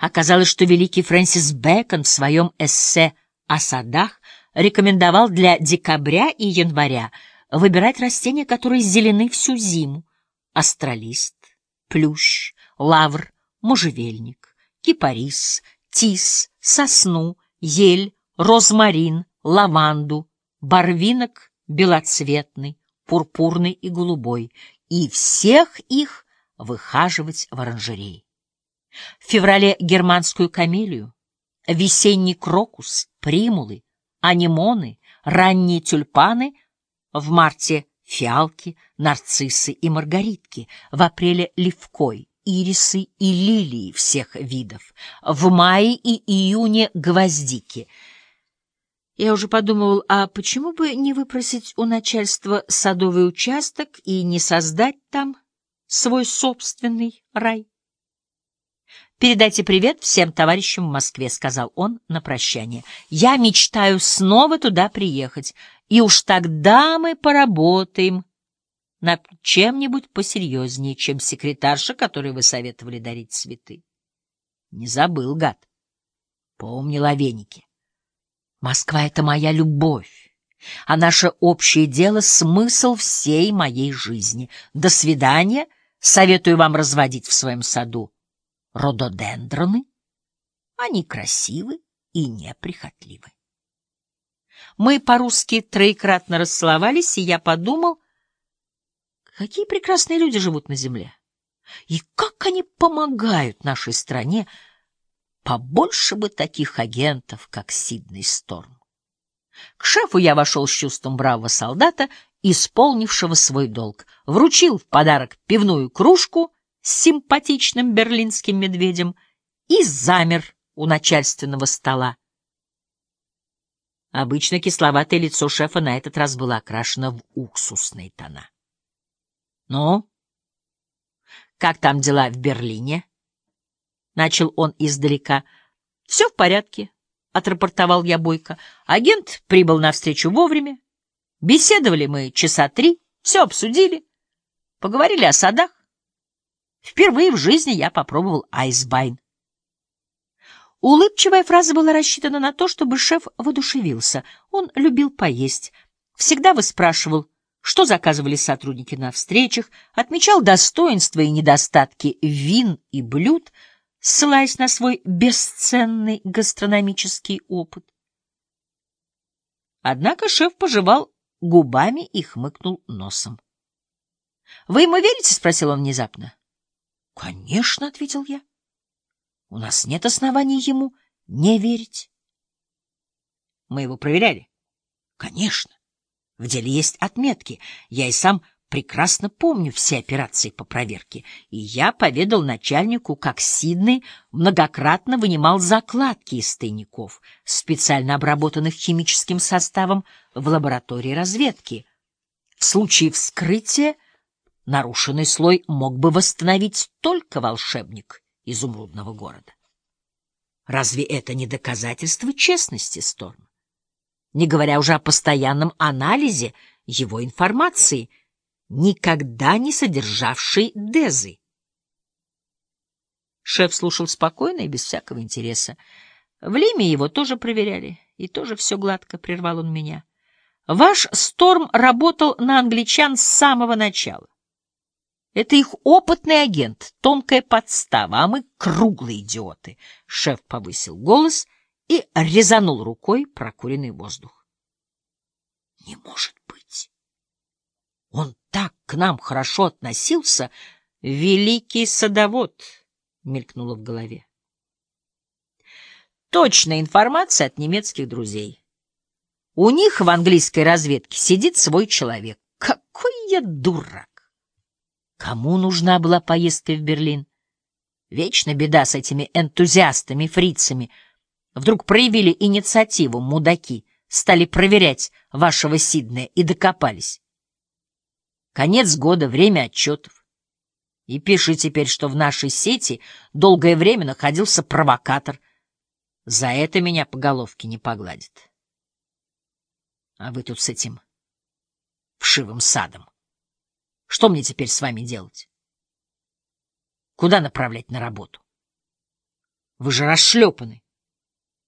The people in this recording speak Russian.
Оказалось, что великий Фрэнсис Бэкон в своем эссе о садах рекомендовал для декабря и января выбирать растения, которые зелены всю зиму. Астролист, плющ, лавр, можжевельник, кипарис, тис, сосну, ель, розмарин, лаванду, барвинок белоцветный, пурпурный и голубой, и всех их выхаживать в оранжерей. В феврале германскую камелию, весенний крокус, примулы, анимоны, ранние тюльпаны, в марте фиалки, нарциссы и маргаритки, в апреле левкой, ирисы и лилии всех видов, в мае и июне гвоздики. Я уже подумывал, а почему бы не выпросить у начальства садовый участок и не создать там свой собственный рай? «Передайте привет всем товарищам в Москве», — сказал он на прощание. «Я мечтаю снова туда приехать, и уж тогда мы поработаем над чем-нибудь посерьезнее, чем секретарша, которой вы советовали дарить цветы». Не забыл, гад. Помнил о венике. Москва — это моя любовь, а наше общее дело — смысл всей моей жизни. До свидания. Советую вам разводить в своем саду рододендроны. Они красивы и неприхотливы. Мы по-русски троекратно расцеловались, и я подумал, какие прекрасные люди живут на земле. И как они помогают нашей стране, побольше бы таких агентов, как Сидней Сторм. К шефу я вошел с чувством бравого солдата, исполнившего свой долг, вручил в подарок пивную кружку — с симпатичным берлинским медведем и замер у начальственного стола. Обычно кисловатое лицо шефа на этот раз было окрашено в уксусные тона. — Ну, как там дела в Берлине? — начал он издалека. — Все в порядке, — отрапортовал я бойко. Агент прибыл навстречу вовремя. Беседовали мы часа три, все обсудили, поговорили о садах. Впервые в жизни я попробовал айсбайн. Улыбчивая фраза была рассчитана на то, чтобы шеф воодушевился. Он любил поесть. Всегда выспрашивал, что заказывали сотрудники на встречах, отмечал достоинства и недостатки вин и блюд, ссылаясь на свой бесценный гастрономический опыт. Однако шеф пожевал губами и хмыкнул носом. — Вы ему верите? — спросил он внезапно. Конечно, ответил я. У нас нет оснований ему не верить. Мы его проверяли. Конечно. В деле есть отметки. Я и сам прекрасно помню все операции по проверке, и я поведал начальнику, как Сиднey многократно вынимал закладки из тайников, специально обработанных химическим составом в лаборатории разведки. В случае вскрытия нарушенный слой мог бы восстановить только волшебник изумрудного города. Разве это не доказательство честности Сторма? Не говоря уже о постоянном анализе его информации, никогда не содержавшей Дезы. Шеф слушал спокойно и без всякого интереса. В Лиме его тоже проверяли, и тоже все гладко прервал он меня. Ваш Сторм работал на англичан с самого начала. Это их опытный агент, тонкая подстава, а мы круглые идиоты. Шеф повысил голос и резанул рукой прокуренный воздух. Не может быть. Он так к нам хорошо относился. Великий садовод, мелькнуло в голове. Точная информация от немецких друзей. У них в английской разведке сидит свой человек. Какой я дурак! Кому нужна была поездка в Берлин? Вечно беда с этими энтузиастами, фрицами. Вдруг проявили инициативу, мудаки, стали проверять вашего Сиднея и докопались. Конец года, время отчетов. И пиши теперь, что в нашей сети долгое время находился провокатор. За это меня по головке не погладит. А вы тут с этим вшивым садом. Что мне теперь с вами делать? Куда направлять на работу? Вы же расшлепаны.